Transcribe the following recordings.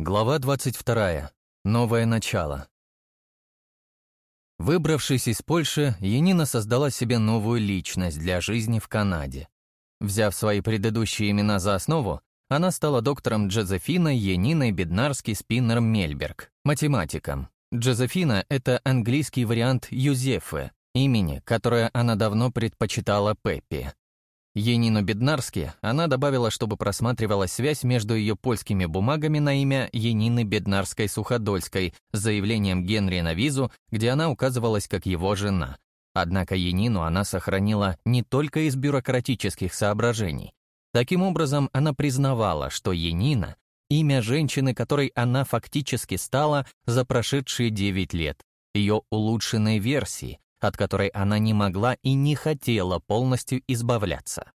Глава 22. Новое начало. Выбравшись из Польши, Янина создала себе новую личность для жизни в Канаде. Взяв свои предыдущие имена за основу, она стала доктором Джозефина Яниной Беднарски Спиннер Мельберг, математиком. Джозефина — это английский вариант Юзефы, имени, которое она давно предпочитала Пеппи. Енину Беднарски она добавила, чтобы просматривалась связь между ее польскими бумагами на имя Енины Беднарской-Суходольской с заявлением Генри на визу, где она указывалась как его жена. Однако Енину она сохранила не только из бюрократических соображений. Таким образом, она признавала, что Енина — имя женщины, которой она фактически стала за прошедшие 9 лет, ее улучшенной версии, от которой она не могла и не хотела полностью избавляться.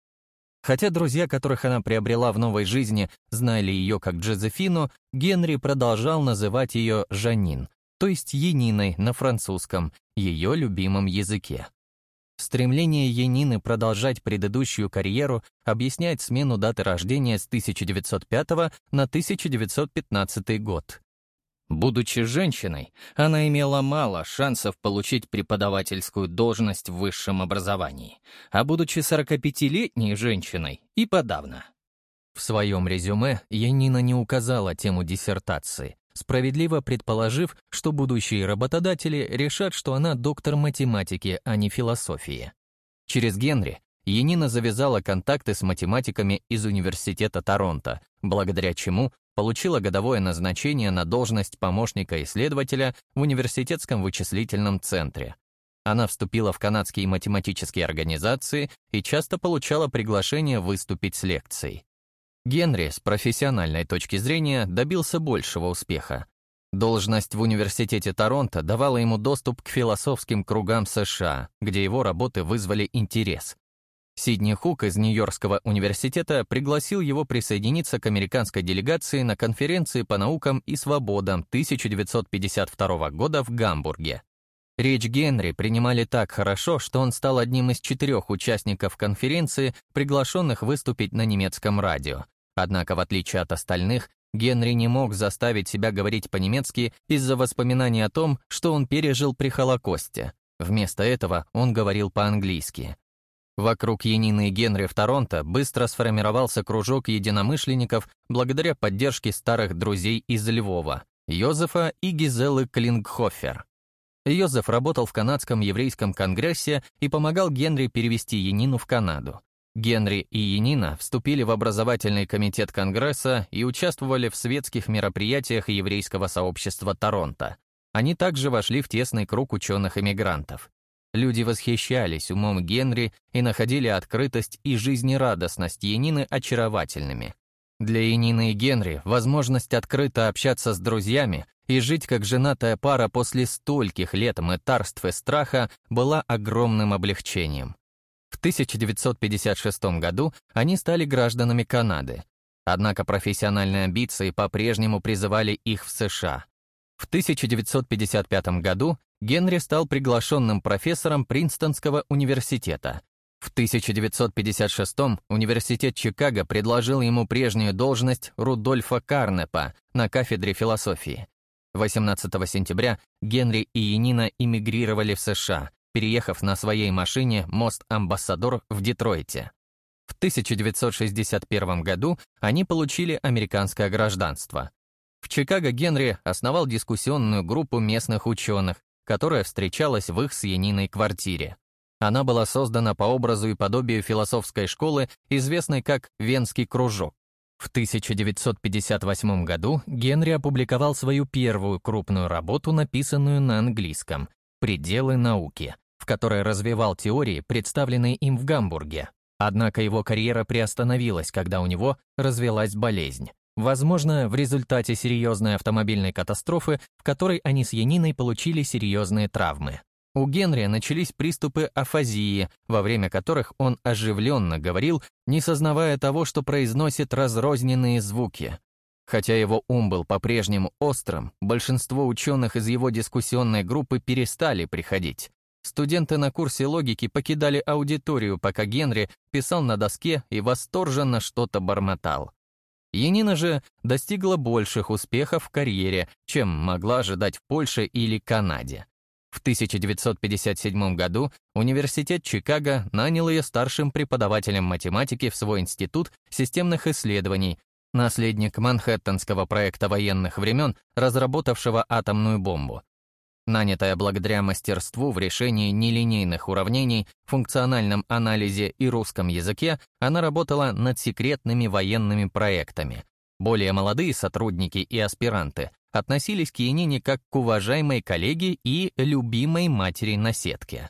Хотя друзья, которых она приобрела в новой жизни, знали ее как Джозефину, Генри продолжал называть ее Жанин, то есть Ениной на французском, ее любимом языке. Стремление Янины продолжать предыдущую карьеру объясняет смену даты рождения с 1905 на 1915 год. Будучи женщиной, она имела мало шансов получить преподавательскую должность в высшем образовании, а будучи 45-летней женщиной и подавно. В своем резюме Янина не указала тему диссертации, справедливо предположив, что будущие работодатели решат, что она доктор математики, а не философии. Через Генри Янина завязала контакты с математиками из Университета Торонто, благодаря чему получила годовое назначение на должность помощника-исследователя в Университетском вычислительном центре. Она вступила в канадские математические организации и часто получала приглашение выступить с лекцией. Генри с профессиональной точки зрения добился большего успеха. Должность в Университете Торонто давала ему доступ к философским кругам США, где его работы вызвали интерес. Сидни Хук из Нью-Йоркского университета пригласил его присоединиться к американской делегации на конференции по наукам и свободам 1952 года в Гамбурге. Речь Генри принимали так хорошо, что он стал одним из четырех участников конференции, приглашенных выступить на немецком радио. Однако, в отличие от остальных, Генри не мог заставить себя говорить по-немецки из-за воспоминаний о том, что он пережил при Холокосте. Вместо этого он говорил по-английски. Вокруг Янины и Генри в Торонто быстро сформировался кружок единомышленников благодаря поддержке старых друзей из Львова, Йозефа и Гизелы Клингхофер. Йозеф работал в канадском еврейском конгрессе и помогал Генри перевести Янину в Канаду. Генри и Янина вступили в образовательный комитет Конгресса и участвовали в светских мероприятиях еврейского сообщества Торонто. Они также вошли в тесный круг ученых-эмигрантов. Люди восхищались умом Генри и находили открытость и жизнерадостность Янины очаровательными. Для Янины и Генри возможность открыто общаться с друзьями и жить как женатая пара после стольких лет мытарств и страха была огромным облегчением. В 1956 году они стали гражданами Канады. Однако профессиональные амбиции по-прежнему призывали их в США. В 1955 году Генри стал приглашенным профессором Принстонского университета. В 1956 университет Чикаго предложил ему прежнюю должность Рудольфа Карнепа на кафедре философии. 18 сентября Генри и Янина эмигрировали в США, переехав на своей машине мост-амбассадор в Детройте. В 1961 году они получили американское гражданство. В Чикаго Генри основал дискуссионную группу местных ученых, которая встречалась в их с Яниной квартире. Она была создана по образу и подобию философской школы, известной как Венский кружок. В 1958 году Генри опубликовал свою первую крупную работу, написанную на английском «Пределы науки», в которой развивал теории, представленные им в Гамбурге. Однако его карьера приостановилась, когда у него развелась болезнь. Возможно, в результате серьезной автомобильной катастрофы, в которой они с Яниной получили серьезные травмы. У Генри начались приступы афазии, во время которых он оживленно говорил, не сознавая того, что произносит разрозненные звуки. Хотя его ум был по-прежнему острым, большинство ученых из его дискуссионной группы перестали приходить. Студенты на курсе логики покидали аудиторию, пока Генри писал на доске и восторженно что-то бормотал. Янина же достигла больших успехов в карьере, чем могла ожидать в Польше или Канаде. В 1957 году Университет Чикаго нанял ее старшим преподавателем математики в свой институт системных исследований, наследник Манхэттенского проекта военных времен, разработавшего атомную бомбу. Нанятая благодаря мастерству в решении нелинейных уравнений, функциональном анализе и русском языке, она работала над секретными военными проектами. Более молодые сотрудники и аспиранты относились к Янине как к уважаемой коллеге и любимой матери на сетке.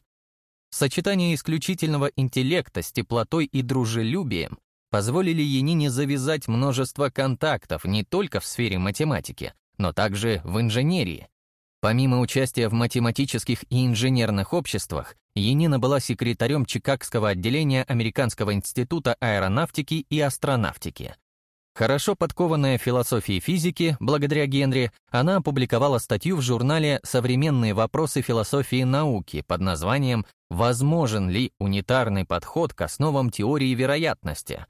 Сочетание исключительного интеллекта с теплотой и дружелюбием позволили Янине завязать множество контактов не только в сфере математики, но также в инженерии, Помимо участия в математических и инженерных обществах, Енина была секретарем Чикагского отделения Американского института аэронавтики и астронавтики. Хорошо подкованная в философии физики, благодаря Генри, она опубликовала статью в журнале «Современные вопросы философии науки» под названием «Возможен ли унитарный подход к основам теории вероятности?».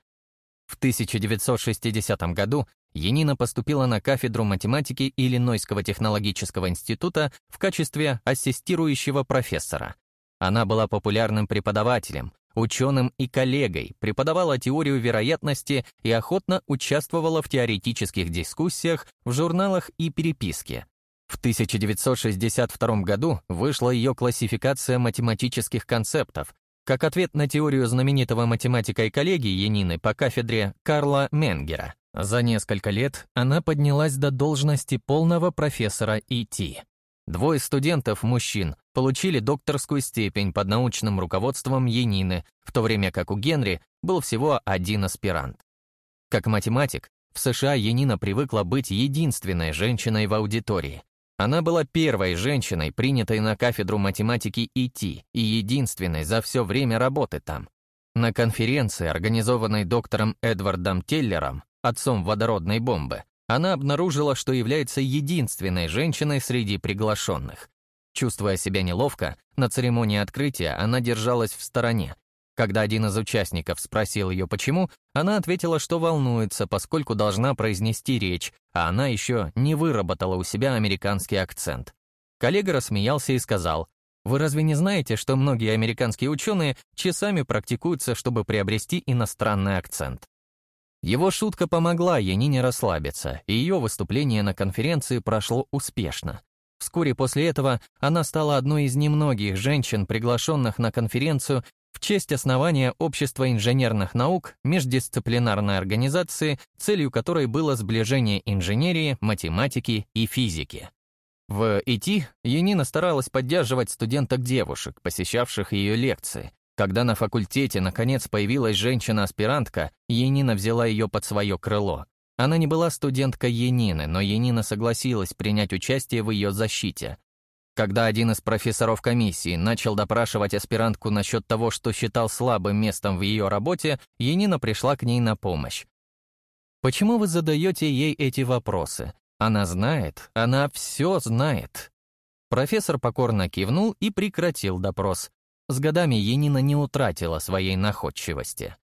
В 1960 году Енина поступила на кафедру математики Иллинойского технологического института в качестве ассистирующего профессора. Она была популярным преподавателем, ученым и коллегой, преподавала теорию вероятности и охотно участвовала в теоретических дискуссиях, в журналах и переписке. В 1962 году вышла ее классификация математических концептов, как ответ на теорию знаменитого математика и коллеги Янины по кафедре Карла Менгера. За несколько лет она поднялась до должности полного профессора ИТ. Двое студентов-мужчин получили докторскую степень под научным руководством Янины, в то время как у Генри был всего один аспирант. Как математик, в США Янина привыкла быть единственной женщиной в аудитории. Она была первой женщиной, принятой на кафедру математики ИТ, и единственной за все время работы там. На конференции, организованной доктором Эдвардом Теллером, отцом водородной бомбы, она обнаружила, что является единственной женщиной среди приглашенных. Чувствуя себя неловко, на церемонии открытия она держалась в стороне. Когда один из участников спросил ее почему, она ответила, что волнуется, поскольку должна произнести речь, а она еще не выработала у себя американский акцент. Коллега рассмеялся и сказал, «Вы разве не знаете, что многие американские ученые часами практикуются, чтобы приобрести иностранный акцент?» Его шутка помогла Янине расслабиться, и ее выступление на конференции прошло успешно. Вскоре после этого она стала одной из немногих женщин, приглашенных на конференцию в честь основания Общества инженерных наук, междисциплинарной организации, целью которой было сближение инженерии, математики и физики. В ИТ Янина старалась поддерживать студенток-девушек, посещавших ее лекции, когда на факультете наконец появилась женщина-аспирантка, Енина взяла ее под свое крыло. Она не была студенткой Енины, но Енина согласилась принять участие в ее защите. Когда один из профессоров комиссии начал допрашивать аспирантку насчет того, что считал слабым местом в ее работе, Енина пришла к ней на помощь. «Почему вы задаете ей эти вопросы? Она знает, она все знает». Профессор покорно кивнул и прекратил допрос. С годами Енина не утратила своей находчивости.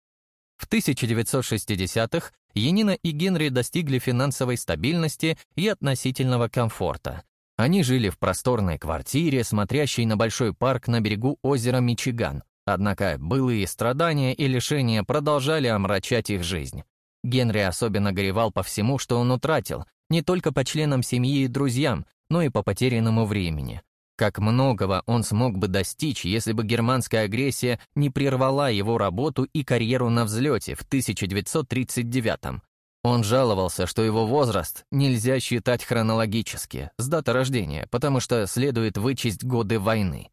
В 1960-х Енина и Генри достигли финансовой стабильности и относительного комфорта. Они жили в просторной квартире, смотрящей на большой парк на берегу озера Мичиган. Однако былые страдания и лишения продолжали омрачать их жизнь. Генри особенно горевал по всему, что он утратил, не только по членам семьи и друзьям, но и по потерянному времени. Как многого он смог бы достичь, если бы германская агрессия не прервала его работу и карьеру на взлете в 1939-м. Он жаловался, что его возраст нельзя считать хронологически, с даты рождения, потому что следует вычесть годы войны.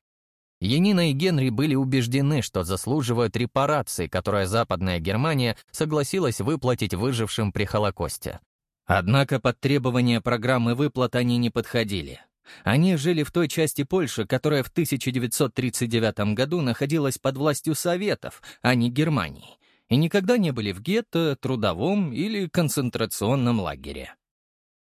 Янина и Генри были убеждены, что заслуживают репарации, которые Западная Германия согласилась выплатить выжившим при Холокосте. Однако под требования программы выплат они не подходили. Они жили в той части Польши, которая в 1939 году находилась под властью Советов, а не Германии, и никогда не были в гетто, трудовом или концентрационном лагере.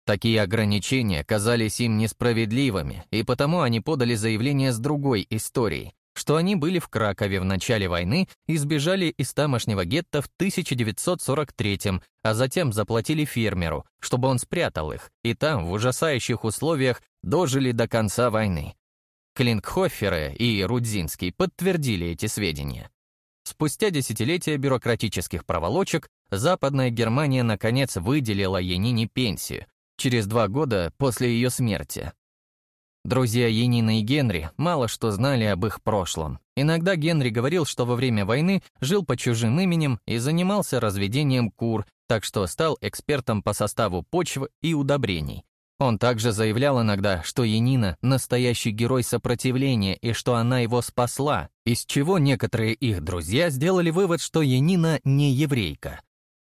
Такие ограничения казались им несправедливыми, и потому они подали заявление с другой историей, что они были в Кракове в начале войны и сбежали из тамошнего гетто в 1943 а затем заплатили фермеру, чтобы он спрятал их, и там, в ужасающих условиях, дожили до конца войны. Клинкхоферы и Рудзинский подтвердили эти сведения. Спустя десятилетия бюрократических проволочек Западная Германия наконец выделила Янине пенсию, через два года после ее смерти. Друзья Янина и Генри мало что знали об их прошлом. Иногда Генри говорил, что во время войны жил по чужим именем и занимался разведением кур, так что стал экспертом по составу почв и удобрений. Он также заявлял иногда, что Янина — настоящий герой сопротивления и что она его спасла, из чего некоторые их друзья сделали вывод, что Янина не еврейка.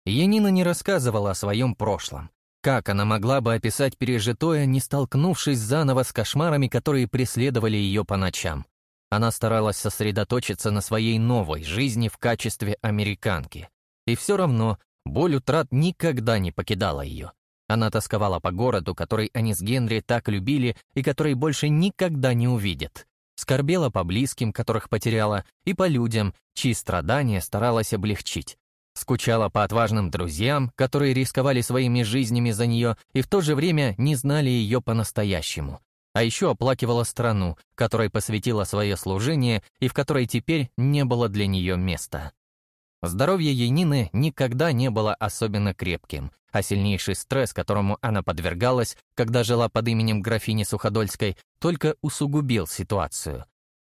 Янина не рассказывала о своем прошлом. Как она могла бы описать пережитое, не столкнувшись заново с кошмарами, которые преследовали ее по ночам? Она старалась сосредоточиться на своей новой жизни в качестве американки. И все равно боль утрат никогда не покидала ее. Она тосковала по городу, который они с Генри так любили и который больше никогда не увидят. Скорбела по близким, которых потеряла, и по людям, чьи страдания старалась облегчить. Скучала по отважным друзьям, которые рисковали своими жизнями за нее и в то же время не знали ее по-настоящему. А еще оплакивала страну, которой посвятила свое служение и в которой теперь не было для нее места. Здоровье Янины никогда не было особенно крепким, а сильнейший стресс, которому она подвергалась, когда жила под именем графини Суходольской, только усугубил ситуацию.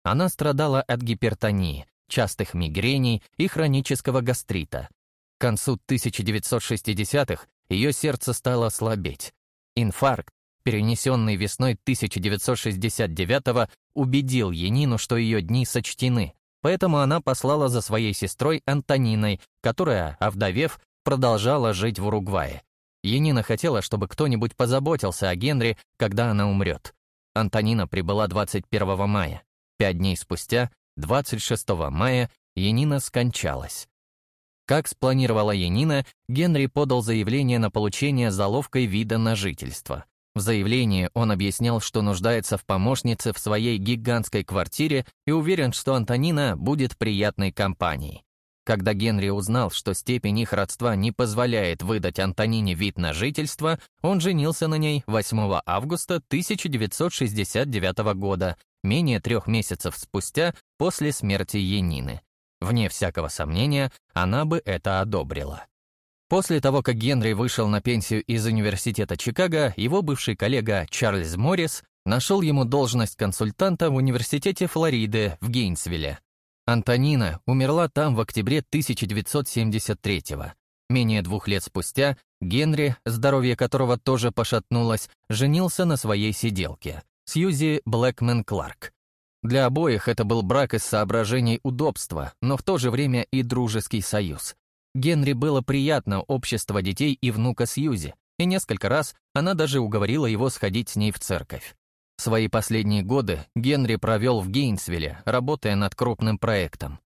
Она страдала от гипертонии, частых мигрений и хронического гастрита. К концу 1960-х ее сердце стало слабеть. Инфаркт, перенесенный весной 1969-го, убедил Янину, что ее дни сочтены, поэтому она послала за своей сестрой Антониной, которая, овдовев, продолжала жить в Уругвае. Янина хотела, чтобы кто-нибудь позаботился о Генри, когда она умрет. Антонина прибыла 21 мая. Пять дней спустя 26 мая Янина скончалась. Как спланировала Янина, Генри подал заявление на получение заловкой вида на жительство. В заявлении он объяснял, что нуждается в помощнице в своей гигантской квартире и уверен, что Антонина будет приятной компанией. Когда Генри узнал, что степень их родства не позволяет выдать Антонине вид на жительство, он женился на ней 8 августа 1969 года менее трех месяцев спустя после смерти Янины. Вне всякого сомнения, она бы это одобрила. После того, как Генри вышел на пенсию из Университета Чикаго, его бывший коллега Чарльз Моррис нашел ему должность консультанта в Университете Флориды в Гейнсвилле. Антонина умерла там в октябре 1973 -го. Менее двух лет спустя Генри, здоровье которого тоже пошатнулось, женился на своей сиделке. Сьюзи Блэкмен Кларк. Для обоих это был брак из соображений удобства, но в то же время и дружеский союз. Генри было приятно общество детей и внука Сьюзи, и несколько раз она даже уговорила его сходить с ней в церковь. Свои последние годы Генри провел в Гейнсвилле, работая над крупным проектом.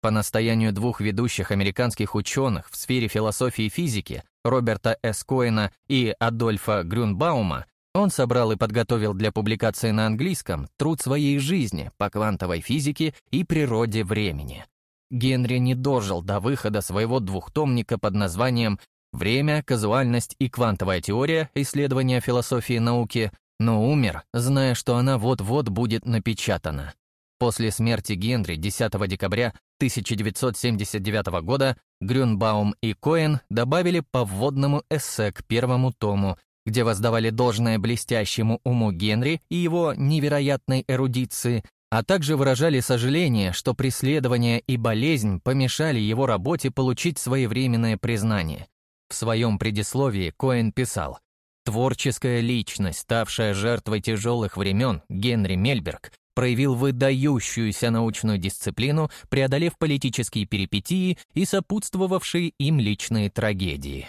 По настоянию двух ведущих американских ученых в сфере философии и физики, Роберта С. Коэна и Адольфа Грюнбаума, он собрал и подготовил для публикации на английском труд своей жизни по квантовой физике и природе времени. Генри не дожил до выхода своего двухтомника под названием «Время, казуальность и квантовая теория. Исследования философии науки», но умер, зная, что она вот-вот будет напечатана. После смерти Генри 10 декабря 1979 года Грюнбаум и Коэн добавили по вводному эссе к первому тому, где воздавали должное блестящему уму Генри и его невероятной эрудиции, а также выражали сожаление, что преследование и болезнь помешали его работе получить своевременное признание. В своем предисловии Коэн писал, «Творческая личность, ставшая жертвой тяжелых времен, Генри Мельберг, проявил выдающуюся научную дисциплину, преодолев политические перипетии и сопутствовавшие им личные трагедии.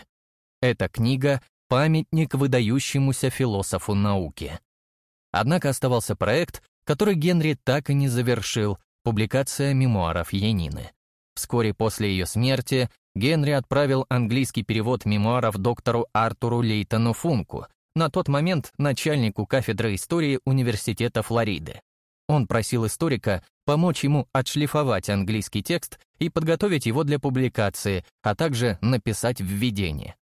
Эта книга памятник выдающемуся философу науки. Однако оставался проект, который Генри так и не завершил, публикация мемуаров Янины. Вскоре после ее смерти Генри отправил английский перевод мемуаров доктору Артуру Лейтону Функу, на тот момент начальнику кафедры истории Университета Флориды. Он просил историка помочь ему отшлифовать английский текст и подготовить его для публикации, а также написать введение.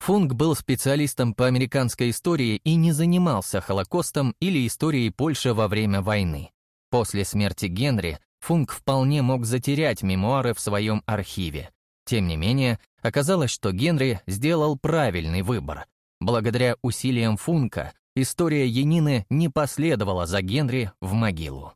Функ был специалистом по американской истории и не занимался Холокостом или историей Польши во время войны. После смерти Генри Функ вполне мог затерять мемуары в своем архиве. Тем не менее, оказалось, что Генри сделал правильный выбор. Благодаря усилиям Функа история Янины не последовала за Генри в могилу.